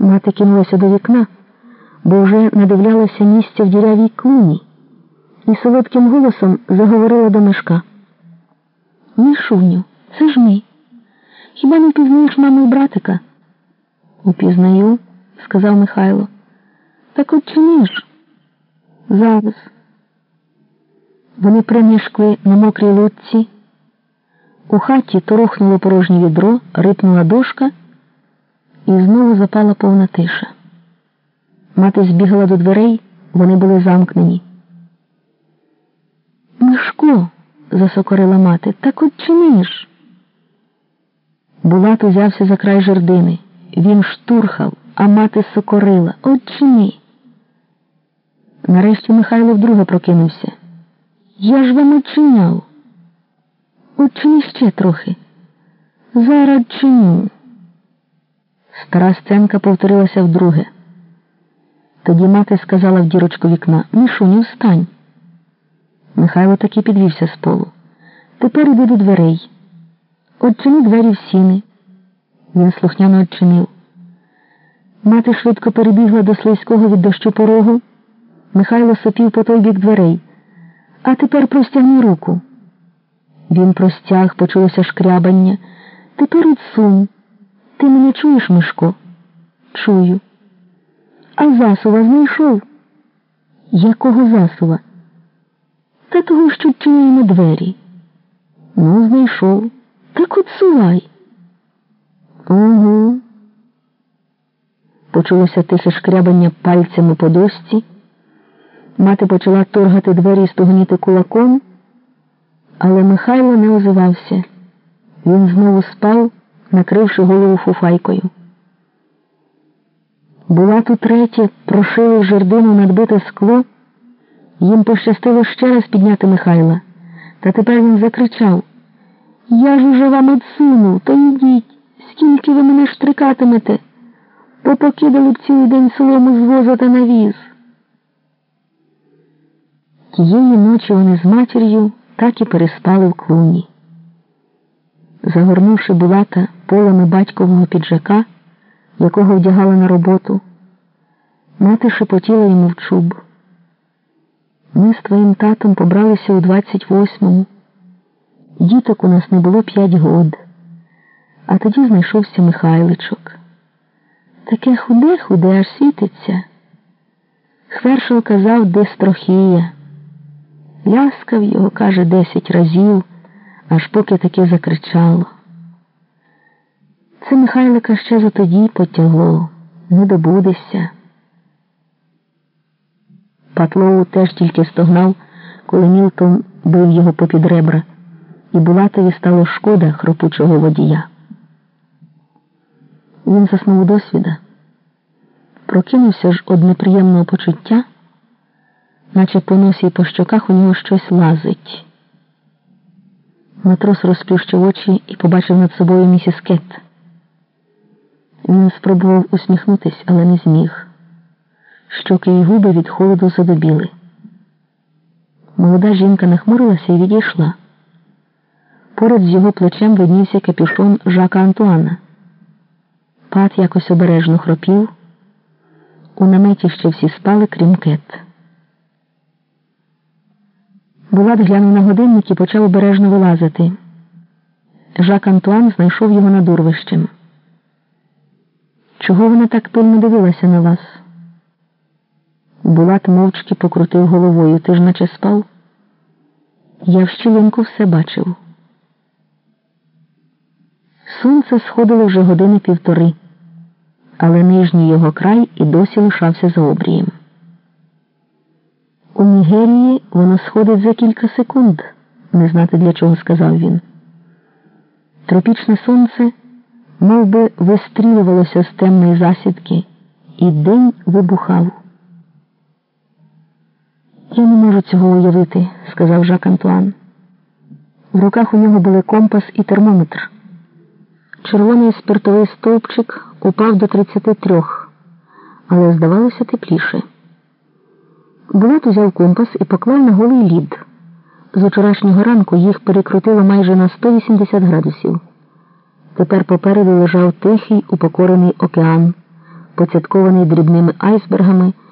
Мати кинулася до вікна, бо вже надивлялася місця в дірявій клуні, і солодким голосом заговорила до мешка. Мішуню, це ж ми. Хіба не впізнаєш маму і братика? Упізнаю, сказав Михайло. Так от ж? Зараз. Вони примішкли на мокрій лодці. У хаті торохнуло порожнє відро, рипнула дошка, і знову запала повна тиша. Мати збігала до дверей, вони були замкнені. Мишко, засокорила мати, так от чини ж. Булат узявся за край жердини. Він штурхав, а мати сокорила. От чини. Нарешті Михайло вдруге прокинувся. Я ж вам очиняв. Очини ще трохи. Зараз чиню. Стара сценка повторилася вдруге. Тоді мати сказала в дірочку вікна Мішуню, встань. Михайло таки підвівся з полу. Тепер іди до дверей. Отчини двері в сіни. Він слухняно odчинив. Мати швидко перебігла до слизького від дощу порогу. Михайло сопів по той бік дверей. А тепер простягни руку. Він простяг, почулося шкрябання. Тепер відсунь. Ти мене чуєш, Мишко? Чую. А засува знайшов? Якого засува? Та того, що чуємо двері. Ну, знайшов. Так от сувай. Угу. Почулося тихе шкрябання пальцями по досці. Мати почала торгати двері і стогніти кулаком, але Михайло не озивався. Він знову спав, накривши голову фуфайкою. Була тут третє, прошили жердину надбите скло. Їм пощастило ще раз підняти Михайла. Та тепер він закричав Я ж уже вам отсунув, то йдіть, скільки ви мене штрикатимете, попокидали б цілий день солому з воза та навіз. Тієї ночі вони з матір'ю так і переспали в клуні. Загорнувши булата полами батькового піджака, якого вдягала на роботу, мати шепотіла йому в чуб. Ми з твоїм татом побралися у 28-му. Діток у нас не було п'ять год, а тоді знайшовся Михайличок. Таке худе худе аж світиться. Хвершо казав дистрохія. Ляскав його, каже, десять разів, аж поки таки закричало. Це Михайлика ще за тоді потягло, не добудешся. Патлоу теж тільки стогнав, коли Мілтон бив його попід ребра, і Булатові стало шкода хропучого водія. Він заснув досвіда. Прокинувся ж од неприємного почуття, наче по носі і по щоках у нього щось лазить. Матрос розплющив очі і побачив над собою місіс Кет. Він спробував усміхнутись, але не зміг. Щоки й губи від холоду задобіли. Молода жінка нахмурилася і відійшла. Поряд з його плечем виднівся капюшон Жака Антуана. Пат якось обережно хропів. У наметі ще всі спали, крім Кет. Булат глянув на годинник і почав обережно вилазити. Жак Антуан знайшов його над урвищем. Чого вона так пильно дивилася на вас? Булат мовчки покрутив головою. Ти ж наче спав? Я в щілинку все бачив. Сонце сходило вже години півтори, але нижній його край і досі лишався за обрієм. У Нігерії воно сходить за кілька секунд, не знати для чого сказав він. Тропічне сонце мов би, вистрілювалося з темної засідки, і день вибухав. Я не можу цього уявити, сказав Жак Антуан. В руках у нього були компас і термометр. Червоний спиртовий стовпчик упав до 33, але здавалося тепліше. Булат узяв компас і поклав на голий лід. З вчорашнього ранку їх перекрутило майже на 180 градусів. Тепер попереду лежав тихий упокорений океан. поцяткований дрібними айсбергами.